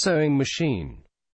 sewing machine.